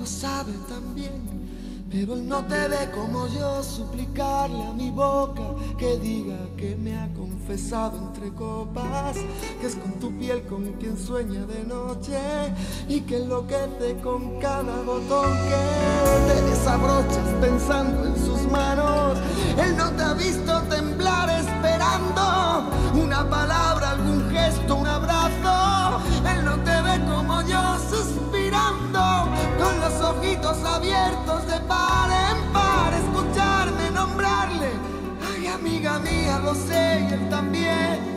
lo sabe también. Pero él no te ve como yo suplicarle a mi boca que diga que me ha confesado entre copas, que es con tu piel con quien sueña de noche y que enloquece con cada botón que te desabrochas pensando en sus manos. Él no te ha visto temblar esperando una palabra, algún gesto, un abiertos de par en par, escucharme nombrarle. Ay, amiga mía, lo sé y él también.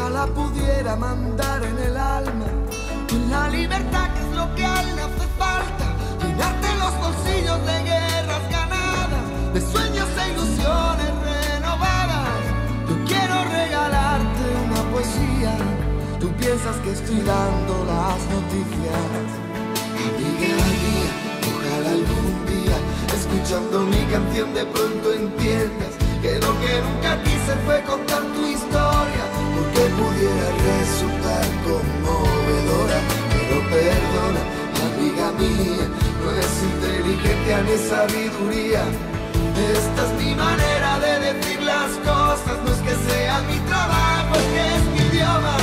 Ojalá pudiera mandar en el alma en la libertad que es lo que a él le hace falta. Llenarte los bolsillos de guerras ganadas, de sueños e ilusiones renovadas. Yo quiero regalarte una poesía. Tú piensas que estoy dando las noticias. Amiga mía, ojalá algún día, escuchando mi canción de pronto sabiduría. Esta es mi manera de decir las cosas, no es que sea mi trabajo, que es mi idioma.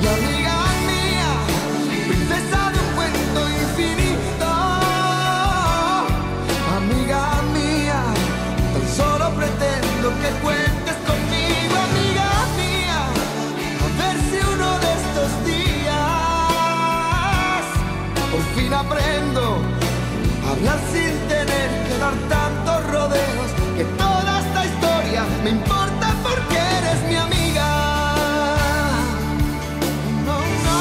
Y amiga mía, princesa de un cuento infinito, amiga mía, tan solo pretendo que cuentes conmigo, amiga mía, a ver si uno de estos días por fin aprendo a hablar sin tener que dar tantos rodeos, que toda esta historia me importa porque eres mi amiga. No, no,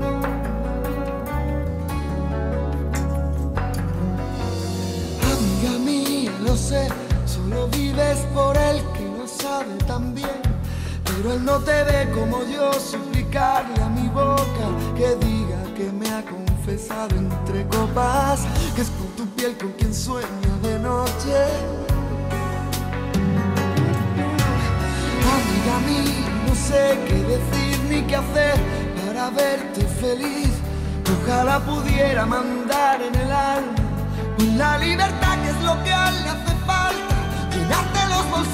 no, Amiga mía, lo sé, solo vives por él que lo sabe también. Pero él no te ve como yo suplicarle a mi boca que diga que me ha confesado entre copas, que es con tu piel con quien sueño de noche. Amiga mía, no sé qué decir ni qué hacer para verte feliz. Ojalá pudiera mandar en el alma la libertad que es lo que a él le hace falta. Llenarte los bolsillos